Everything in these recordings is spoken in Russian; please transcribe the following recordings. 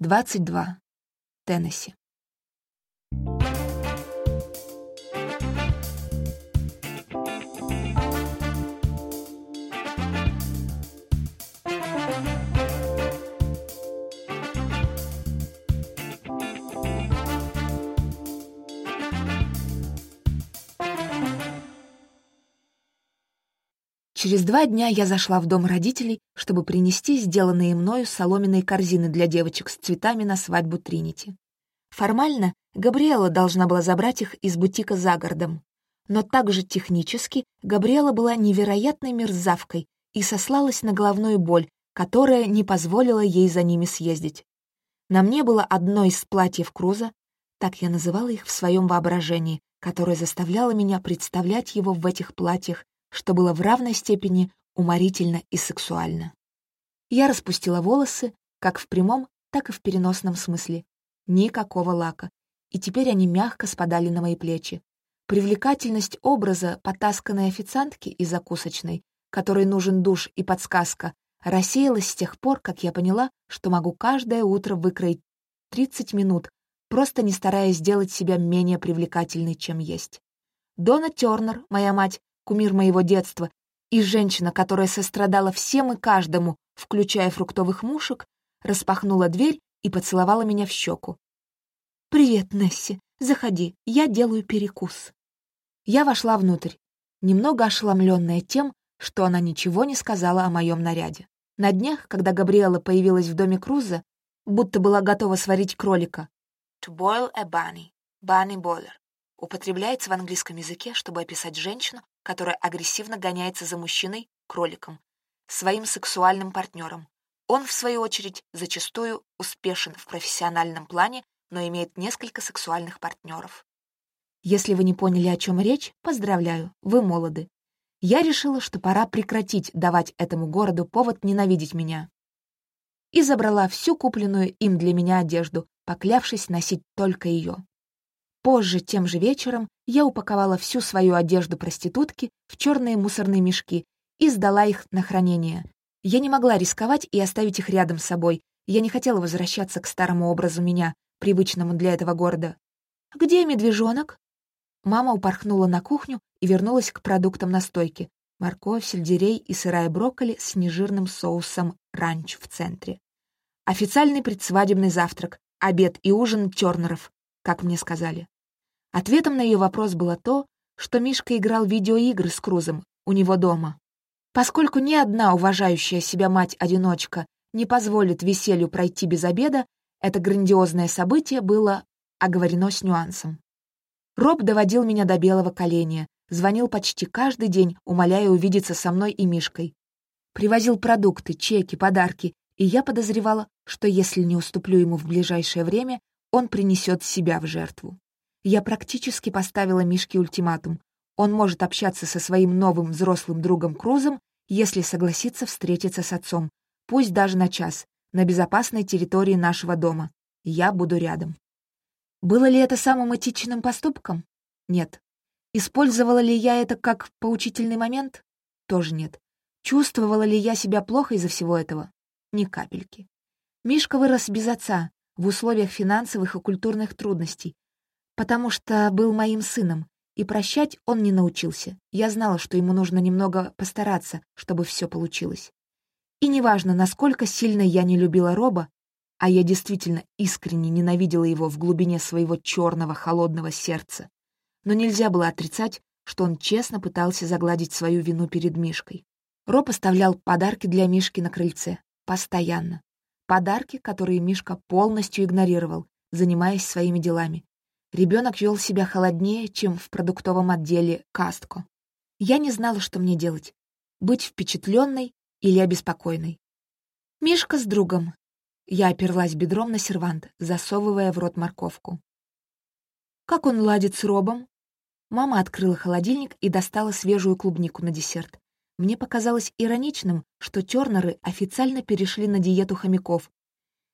22. Теннесси. Через два дня я зашла в дом родителей, чтобы принести сделанные мною соломенные корзины для девочек с цветами на свадьбу Тринити. Формально Габриэла должна была забрать их из бутика за городом. Но также технически Габриэла была невероятной мерзавкой и сослалась на головную боль, которая не позволила ей за ними съездить. На мне было одно из платьев Круза, так я называла их в своем воображении, которое заставляло меня представлять его в этих платьях что было в равной степени уморительно и сексуально. Я распустила волосы, как в прямом, так и в переносном смысле. Никакого лака. И теперь они мягко спадали на мои плечи. Привлекательность образа потасканной официантки и закусочной, которой нужен душ и подсказка, рассеялась с тех пор, как я поняла, что могу каждое утро выкроить 30 минут, просто не стараясь сделать себя менее привлекательной, чем есть. Дона Тернер, моя мать, кумир моего детства, и женщина, которая сострадала всем и каждому, включая фруктовых мушек, распахнула дверь и поцеловала меня в щеку. «Привет, Несси. Заходи, я делаю перекус». Я вошла внутрь, немного ошеломленная тем, что она ничего не сказала о моем наряде. На днях, когда Габриэла появилась в доме Круза, будто была готова сварить кролика. To boil a bunny. Bunny boiler. Употребляется в английском языке, чтобы описать женщину, которая агрессивно гоняется за мужчиной, кроликом, своим сексуальным партнером. Он, в свою очередь, зачастую успешен в профессиональном плане, но имеет несколько сексуальных партнеров. Если вы не поняли, о чем речь, поздравляю, вы молоды. Я решила, что пора прекратить давать этому городу повод ненавидеть меня. И забрала всю купленную им для меня одежду, поклявшись носить только ее. Позже, тем же вечером, я упаковала всю свою одежду проститутки в черные мусорные мешки и сдала их на хранение. Я не могла рисковать и оставить их рядом с собой. Я не хотела возвращаться к старому образу меня, привычному для этого города. «Где медвежонок?» Мама упорхнула на кухню и вернулась к продуктам на стойке. Морковь, сельдерей и сырая брокколи с нежирным соусом ранч в центре. Официальный предсвадебный завтрак, обед и ужин Тернеров, как мне сказали. Ответом на ее вопрос было то, что Мишка играл видеоигры с Крузом у него дома. Поскольку ни одна уважающая себя мать-одиночка не позволит веселью пройти без обеда, это грандиозное событие было оговорено с нюансом. Роб доводил меня до белого коленя, звонил почти каждый день, умоляя увидеться со мной и Мишкой. Привозил продукты, чеки, подарки, и я подозревала, что если не уступлю ему в ближайшее время, он принесет себя в жертву. Я практически поставила Мишке ультиматум. Он может общаться со своим новым взрослым другом Крузом, если согласится встретиться с отцом, пусть даже на час, на безопасной территории нашего дома. Я буду рядом. Было ли это самым этичным поступком? Нет. Использовала ли я это как поучительный момент? Тоже нет. Чувствовала ли я себя плохо из-за всего этого? Ни капельки. Мишка вырос без отца, в условиях финансовых и культурных трудностей, потому что был моим сыном, и прощать он не научился. Я знала, что ему нужно немного постараться, чтобы все получилось. И неважно, насколько сильно я не любила Роба, а я действительно искренне ненавидела его в глубине своего черного холодного сердца, но нельзя было отрицать, что он честно пытался загладить свою вину перед Мишкой. Роб оставлял подарки для Мишки на крыльце. Постоянно. Подарки, которые Мишка полностью игнорировал, занимаясь своими делами. Ребенок вел себя холоднее, чем в продуктовом отделе Кастко. Я не знала, что мне делать — быть впечатленной или обеспокоенной. Мишка с другом. Я оперлась бедром на сервант, засовывая в рот морковку. «Как он ладит с Робом?» Мама открыла холодильник и достала свежую клубнику на десерт. Мне показалось ироничным, что Тёрнеры официально перешли на диету хомяков,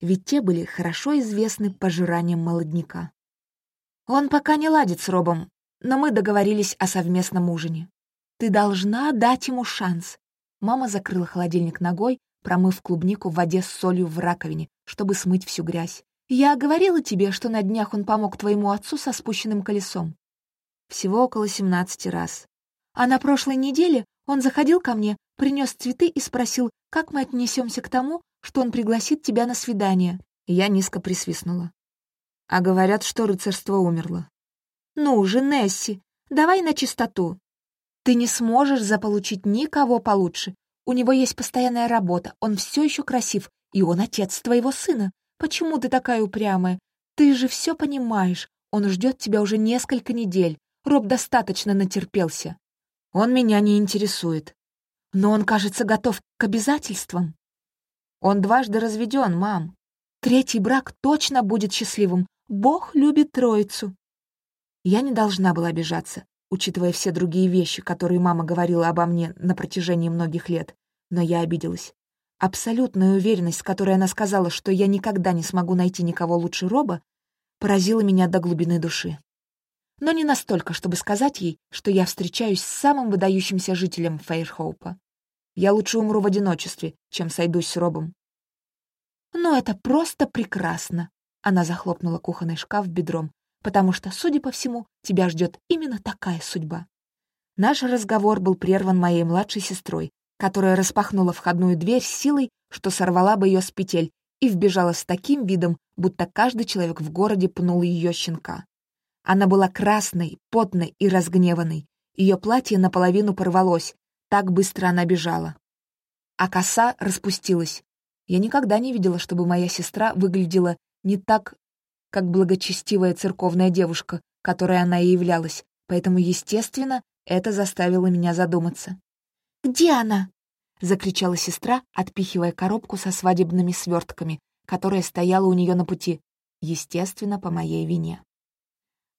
ведь те были хорошо известны пожиранием молодняка. Он пока не ладит с Робом, но мы договорились о совместном ужине. Ты должна дать ему шанс. Мама закрыла холодильник ногой, промыв клубнику в воде с солью в раковине, чтобы смыть всю грязь. Я говорила тебе, что на днях он помог твоему отцу со спущенным колесом. Всего около семнадцати раз. А на прошлой неделе он заходил ко мне, принес цветы и спросил, как мы отнесемся к тому, что он пригласит тебя на свидание. Я низко присвистнула. А говорят, что рыцарство умерло. Ну же, Несси, давай на чистоту. Ты не сможешь заполучить никого получше. У него есть постоянная работа, он все еще красив, и он отец твоего сына. Почему ты такая упрямая? Ты же все понимаешь. Он ждет тебя уже несколько недель. Роб достаточно натерпелся. Он меня не интересует. Но он, кажется, готов к обязательствам. Он дважды разведен, мам. Третий брак точно будет счастливым. Бог любит троицу. Я не должна была обижаться учитывая все другие вещи, которые мама говорила обо мне на протяжении многих лет. Но я обиделась. Абсолютная уверенность, с которой она сказала, что я никогда не смогу найти никого лучше Роба, поразила меня до глубины души. Но не настолько, чтобы сказать ей, что я встречаюсь с самым выдающимся жителем Фейрхоупа. Я лучше умру в одиночестве, чем сойдусь с Робом. «Но это просто прекрасно!» Она захлопнула кухонный шкаф бедром, потому что, судя по всему, тебя ждет именно такая судьба. Наш разговор был прерван моей младшей сестрой, которая распахнула входную дверь силой, что сорвала бы ее с петель, и вбежала с таким видом, будто каждый человек в городе пнул ее щенка. Она была красной, потной и разгневанной. Ее платье наполовину порвалось, так быстро она бежала. А коса распустилась. Я никогда не видела, чтобы моя сестра выглядела не так как благочестивая церковная девушка, которой она и являлась, поэтому, естественно, это заставило меня задуматься. «Где она?» — закричала сестра, отпихивая коробку со свадебными свертками, которая стояла у нее на пути, естественно, по моей вине.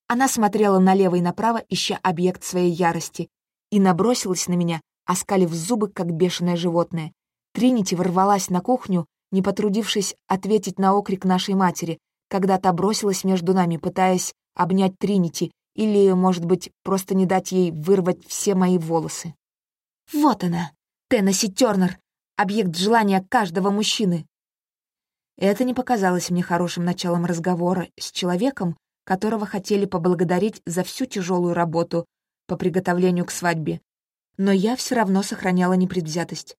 Она смотрела налево и направо, ища объект своей ярости, и набросилась на меня, оскалив зубы, как бешеное животное. Тринити ворвалась на кухню, не потрудившись ответить на окрик нашей матери, когда та бросилась между нами, пытаясь обнять Тринити, или, может быть, просто не дать ей вырвать все мои волосы. «Вот она, Теннесси Тёрнер, объект желания каждого мужчины!» Это не показалось мне хорошим началом разговора с человеком, которого хотели поблагодарить за всю тяжелую работу по приготовлению к свадьбе. Но я все равно сохраняла непредвзятость.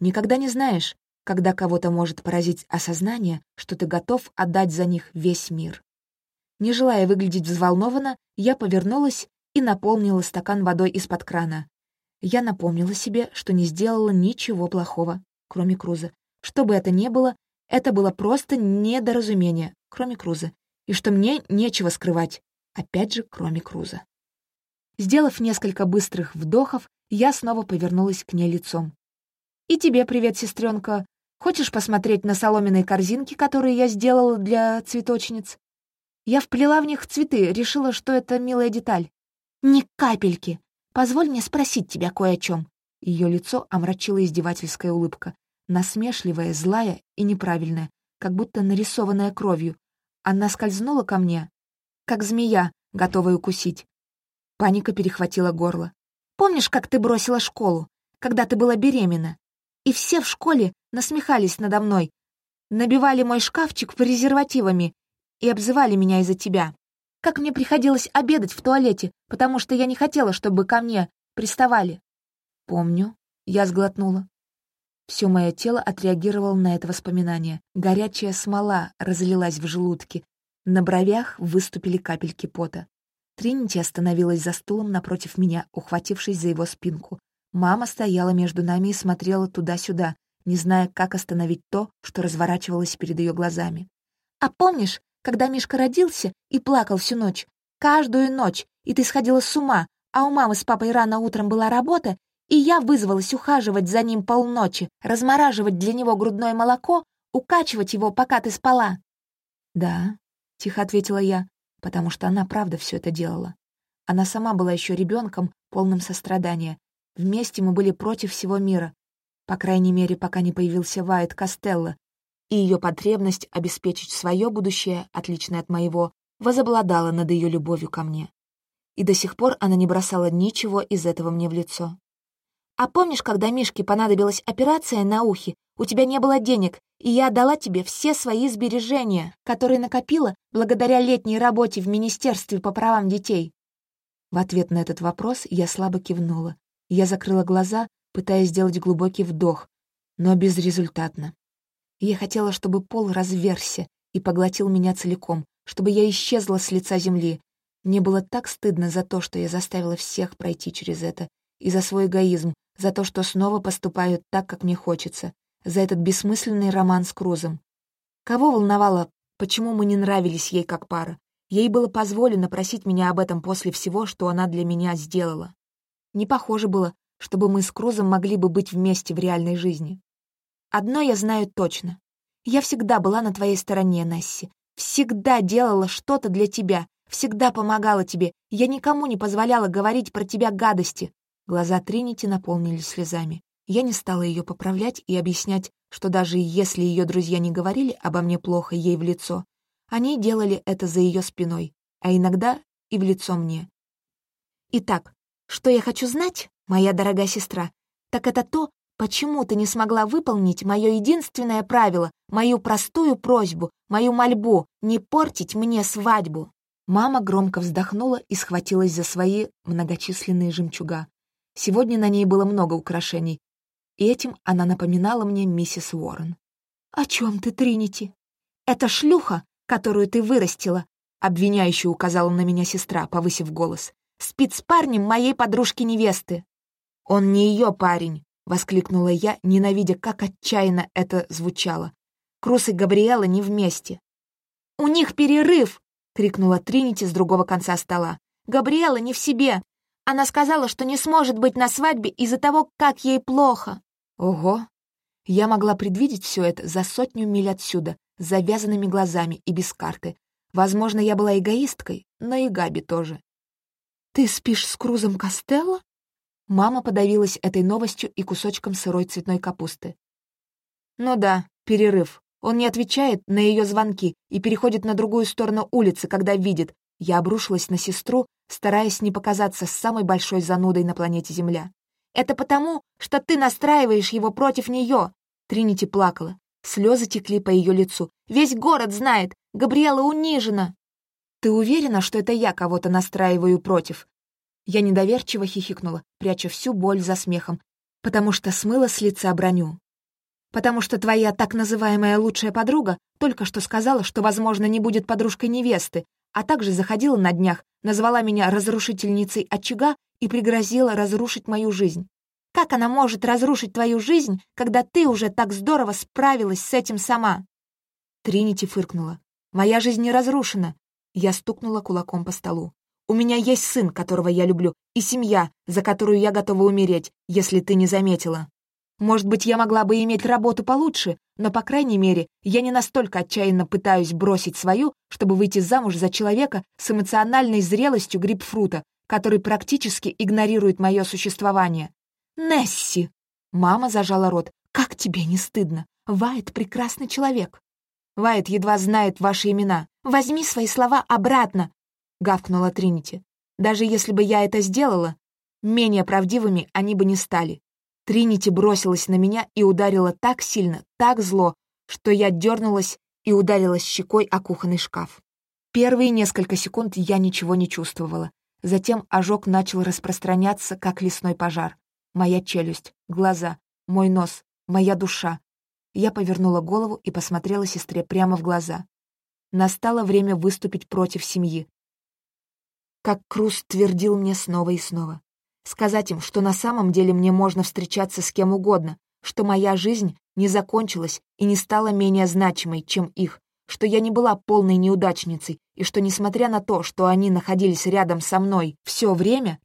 Никогда не знаешь, когда кого-то может поразить осознание, что ты готов отдать за них весь мир. Не желая выглядеть взволнованно, я повернулась и наполнила стакан водой из-под крана. Я напомнила себе, что не сделала ничего плохого, кроме Круза. Что бы это ни было, это было просто недоразумение, кроме Круза, и что мне нечего скрывать, опять же, кроме Круза. Сделав несколько быстрых вдохов, я снова повернулась к ней лицом. «И тебе привет, сестренка. Хочешь посмотреть на соломенные корзинки, которые я сделала для цветочниц? Я вплела в них цветы, решила, что это милая деталь. Ни капельки. Позволь мне спросить тебя кое о чем. Ее лицо омрачила издевательская улыбка, насмешливая, злая и неправильная, как будто нарисованная кровью. Она скользнула ко мне, как змея, готовая укусить. Паника перехватила горло. «Помнишь, как ты бросила школу, когда ты была беременна? И все в школе насмехались надо мной, набивали мой шкафчик презервативами и обзывали меня из-за тебя. Как мне приходилось обедать в туалете, потому что я не хотела, чтобы ко мне приставали. Помню, я сглотнула. Все мое тело отреагировало на это воспоминание. Горячая смола разлилась в желудке. На бровях выступили капельки пота. Тринити остановилась за стулом напротив меня, ухватившись за его спинку. Мама стояла между нами и смотрела туда-сюда, не зная, как остановить то, что разворачивалось перед ее глазами. «А помнишь, когда Мишка родился и плакал всю ночь? Каждую ночь, и ты сходила с ума, а у мамы с папой рано утром была работа, и я вызвалась ухаживать за ним полночи, размораживать для него грудное молоко, укачивать его, пока ты спала». «Да», — тихо ответила я, потому что она правда все это делала. Она сама была еще ребенком, полным сострадания. Вместе мы были против всего мира, по крайней мере, пока не появился Вайт Костелло, и ее потребность обеспечить свое будущее, отличное от моего, возобладала над ее любовью ко мне. И до сих пор она не бросала ничего из этого мне в лицо. А помнишь, когда Мишке понадобилась операция на ухе, у тебя не было денег, и я отдала тебе все свои сбережения, которые накопила благодаря летней работе в Министерстве по правам детей?» В ответ на этот вопрос я слабо кивнула. Я закрыла глаза, пытаясь сделать глубокий вдох, но безрезультатно. Я хотела, чтобы пол разверся и поглотил меня целиком, чтобы я исчезла с лица земли. Мне было так стыдно за то, что я заставила всех пройти через это, и за свой эгоизм, за то, что снова поступаю так, как мне хочется, за этот бессмысленный роман с Крузом. Кого волновало, почему мы не нравились ей как пара? Ей было позволено просить меня об этом после всего, что она для меня сделала. Не похоже было, чтобы мы с Крузом могли бы быть вместе в реальной жизни. Одно я знаю точно. Я всегда была на твоей стороне, Несси. Всегда делала что-то для тебя, всегда помогала тебе. Я никому не позволяла говорить про тебя гадости. Глаза Тринити наполнились слезами. Я не стала ее поправлять и объяснять, что даже если ее друзья не говорили обо мне плохо ей в лицо, они делали это за ее спиной, а иногда и в лицо мне. Итак, что я хочу знать, моя дорогая сестра, так это то, почему ты не смогла выполнить мое единственное правило, мою простую просьбу, мою мольбу не портить мне свадьбу. Мама громко вздохнула и схватилась за свои многочисленные жемчуга. Сегодня на ней было много украшений, и этим она напоминала мне миссис Уоррен. «О чем ты, Тринити? Это шлюха, которую ты вырастила», — обвиняюще указала на меня сестра, повысив голос. «Спит с парнем моей подружки-невесты». «Он не ее парень», — воскликнула я, ненавидя, как отчаянно это звучало. Крус и Габриэла не вместе. «У них перерыв!» — крикнула Тринити с другого конца стола. «Габриэла не в себе. Она сказала, что не сможет быть на свадьбе из-за того, как ей плохо. Ого! Я могла предвидеть все это за сотню миль отсюда, с завязанными глазами и без карты. Возможно, я была эгоисткой, но и Габи тоже. «Ты спишь с Крузом Костелло?» Мама подавилась этой новостью и кусочком сырой цветной капусты. «Ну да, перерыв. Он не отвечает на ее звонки и переходит на другую сторону улицы, когда видит, я обрушилась на сестру, стараясь не показаться самой большой занудой на планете Земля. «Это потому, что ты настраиваешь его против нее!» Тринити плакала. Слезы текли по ее лицу. «Весь город знает! Габриэла унижена!» «Ты уверена, что это я кого-то настраиваю против?» Я недоверчиво хихикнула, пряча всю боль за смехом, потому что смыла с лица броню. «Потому что твоя так называемая лучшая подруга только что сказала, что, возможно, не будет подружкой невесты, а также заходила на днях, назвала меня разрушительницей очага и пригрозила разрушить мою жизнь. Как она может разрушить твою жизнь, когда ты уже так здорово справилась с этим сама?» Тринити фыркнула. «Моя жизнь не разрушена». Я стукнула кулаком по столу. «У меня есть сын, которого я люблю, и семья, за которую я готова умереть, если ты не заметила». Может быть, я могла бы иметь работу получше, но, по крайней мере, я не настолько отчаянно пытаюсь бросить свою, чтобы выйти замуж за человека с эмоциональной зрелостью грибфрута, который практически игнорирует мое существование. «Несси!» Мама зажала рот. «Как тебе не стыдно? Вайт — прекрасный человек». «Вайт едва знает ваши имена. Возьми свои слова обратно!» — гавкнула Тринити. «Даже если бы я это сделала, менее правдивыми они бы не стали. Тринити бросилась на меня и ударила так сильно, так зло, что я дернулась и ударилась щекой о кухонный шкаф. Первые несколько секунд я ничего не чувствовала. Затем ожог начал распространяться, как лесной пожар. Моя челюсть, глаза, мой нос, моя душа. Я повернула голову и посмотрела сестре прямо в глаза. Настало время выступить против семьи. Как Круз твердил мне снова и снова. Сказать им, что на самом деле мне можно встречаться с кем угодно, что моя жизнь не закончилась и не стала менее значимой, чем их, что я не была полной неудачницей, и что, несмотря на то, что они находились рядом со мной все время,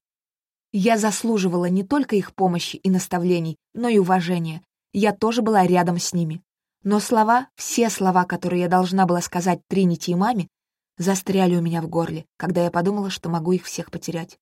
я заслуживала не только их помощи и наставлений, но и уважения. Я тоже была рядом с ними. Но слова, все слова, которые я должна была сказать Тринити и маме, застряли у меня в горле, когда я подумала, что могу их всех потерять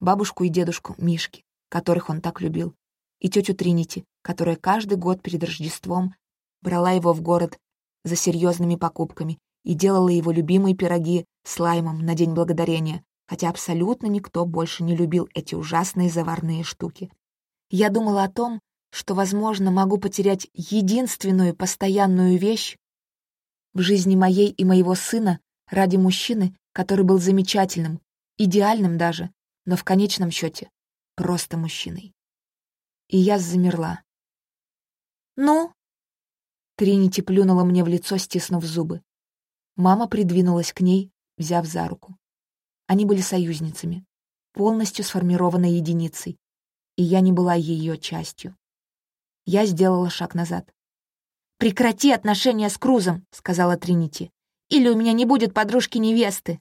бабушку и дедушку Мишки, которых он так любил, и тетю Тринити, которая каждый год перед Рождеством брала его в город за серьезными покупками и делала его любимые пироги с лаймом на День Благодарения, хотя абсолютно никто больше не любил эти ужасные заварные штуки. Я думала о том, что, возможно, могу потерять единственную постоянную вещь в жизни моей и моего сына ради мужчины, который был замечательным, идеальным даже, но в конечном счете просто мужчиной. И я замерла. «Ну?» Тринити плюнула мне в лицо, стиснув зубы. Мама придвинулась к ней, взяв за руку. Они были союзницами, полностью сформированной единицей, и я не была ее частью. Я сделала шаг назад. «Прекрати отношения с Крузом», — сказала Тринити. «Или у меня не будет подружки-невесты».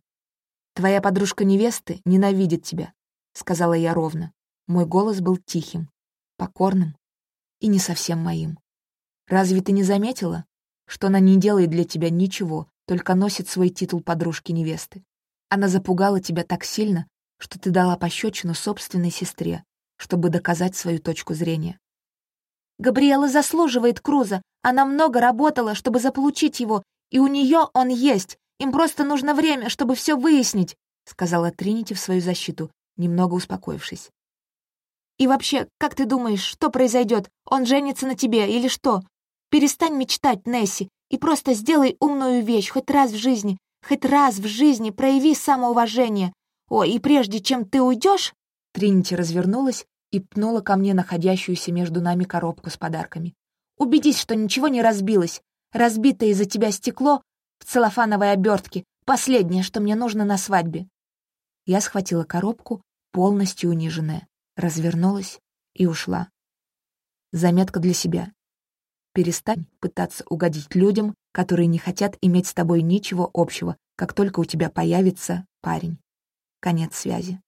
«Твоя подружка-невесты ненавидит тебя», — сказала я ровно. Мой голос был тихим, покорным и не совсем моим. «Разве ты не заметила, что она не делает для тебя ничего, только носит свой титул подружки-невесты? Она запугала тебя так сильно, что ты дала пощечину собственной сестре, чтобы доказать свою точку зрения. Габриэла заслуживает Круза. Она много работала, чтобы заполучить его, и у нее он есть. Им просто нужно время, чтобы все выяснить», — сказала Тринити в свою защиту, немного успокоившись. «И вообще, как ты думаешь, что произойдет? Он женится на тебе или что? Перестань мечтать, Несси, и просто сделай умную вещь хоть раз в жизни. Хоть раз в жизни прояви самоуважение. О, и прежде чем ты уйдешь...» Тринити развернулась и пнула ко мне находящуюся между нами коробку с подарками. «Убедись, что ничего не разбилось. Разбитое из-за тебя стекло в целлофановой обертке — последнее, что мне нужно на свадьбе». Я схватила коробку, полностью униженная, развернулась и ушла. Заметка для себя. Перестань пытаться угодить людям, которые не хотят иметь с тобой ничего общего, как только у тебя появится парень. Конец связи.